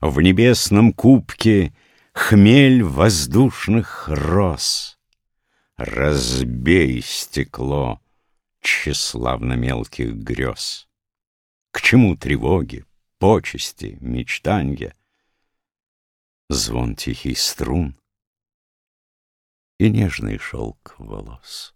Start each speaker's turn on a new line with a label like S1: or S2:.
S1: В небесном кубке Хмель воздушных роз. Разбей стекло тщеславно мелких грез. К чему тревоги, почести, мечтанья? Звон тихий струн и нежный шелк волос.